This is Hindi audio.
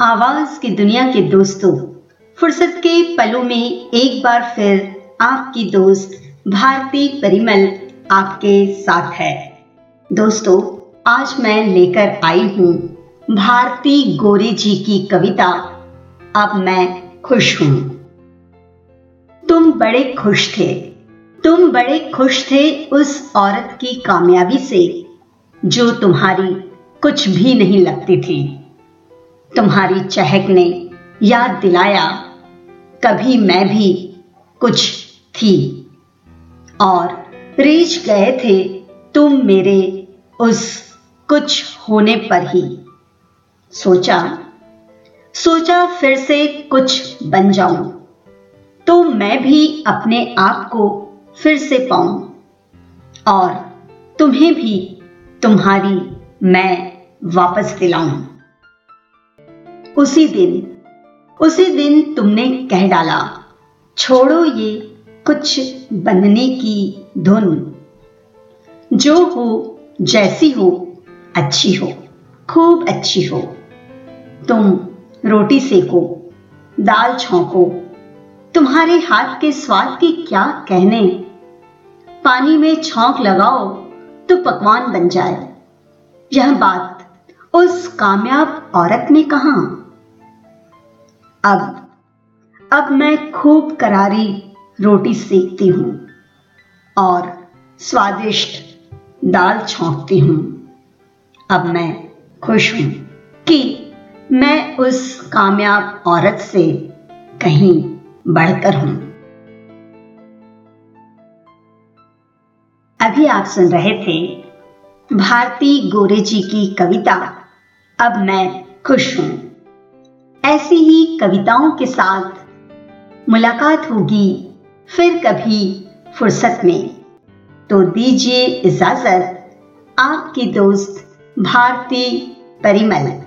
आवाज़ की दुनिया के दोस्तों, फुर्सत के पलों में एक बार फिर आपकी दोस्त भारती परिमल आपके साथ है। दोस्तों, आज मैं लेकर आई हूँ भारती गोरे जी की कविता, अब मैं खुश हूँ। तुम बड़े खुश थे, तुम बड़े खुश थे उस औरत की कामयाबी से, जो तुम्हारी कुछ भी नहीं लगती थी। तुम्हारी चहक ने याद दिलाया। कभी मैं भी कुछ थी। और रीछ गए थे तुम मेरे उस कुछ होने पर ही। सोचा सोचा फिर से कुछ बन जाऊँ। तो मैं भी अपने आप को फिर से पाऊँ। और तुम्हें भी तुम्हारी मैं वापस दिलाऊं। उसी दिन उसी दिन तुमने कह डाला, छोड़ो ये कुछ बनने की धुन जो हो जैसी हो, अच्छी हो, खूब अच्छी हो। तुम रोटी सेको, दाल छौंको। तुम्हारे हाथ के स्वाद की क्या कहने? पानी में छौंक लगाओ तो पकवान बन जाए। यह बात उस कामयाब औरत ने कहा, अब अब मैं खूब करारी रोटी सेकती हूँ और स्वादिष्ट दाल छौंकती हूँ। अब मैं खुश हूँ कि मैं उस कामयाब औरत से कहीं बढ़कर हूँ। अभी आप सुन रहे थे भारती गोरे जी की कविता। अब मैं खुश हूँ। ऐसी ही कविताओं के साथ मुलाकात होगी फिर कभी फुर्सत में। तो दीजिए इजाज़त, आपकी दोस्त भारती परिमल।